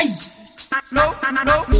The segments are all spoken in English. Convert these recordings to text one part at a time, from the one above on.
No, no, no, no.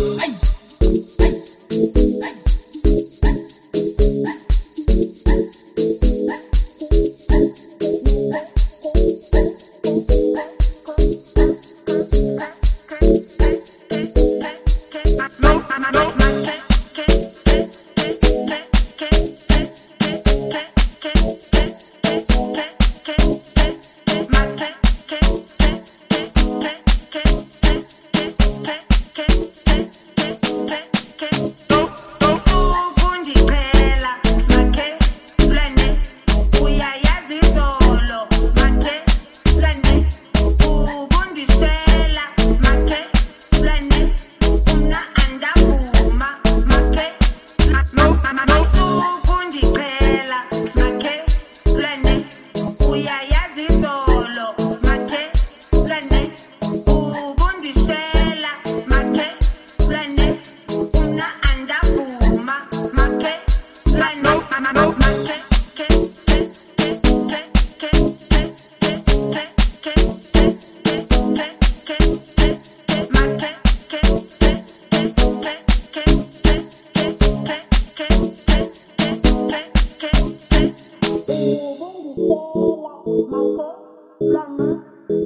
Lama,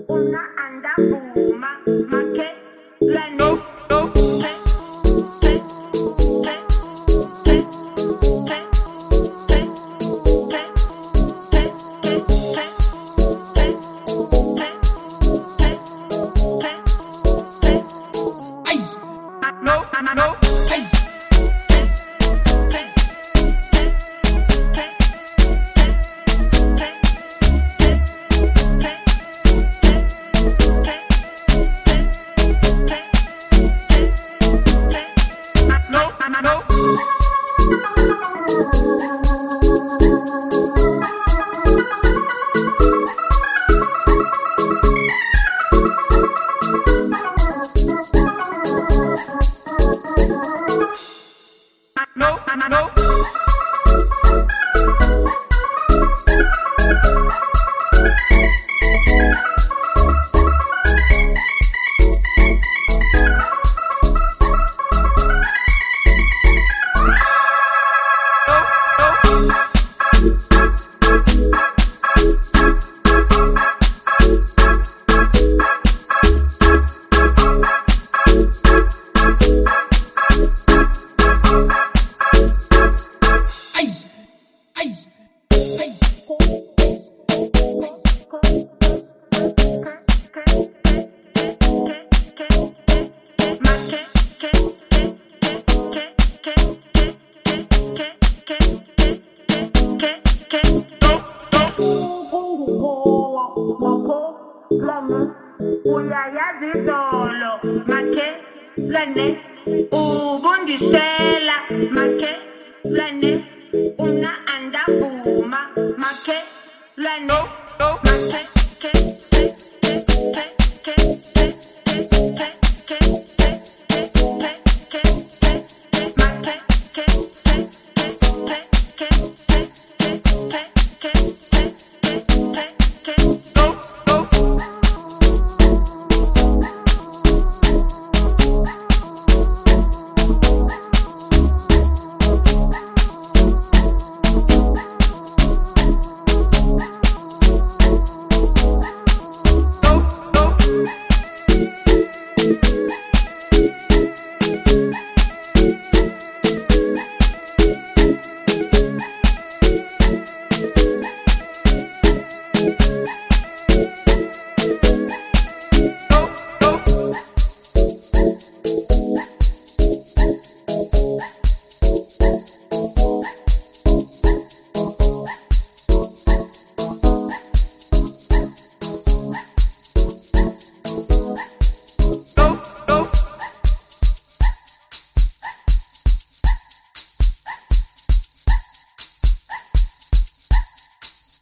una anda, fuma, maque, la no. no. know. No, no. ubundishela make plane una andafuma no.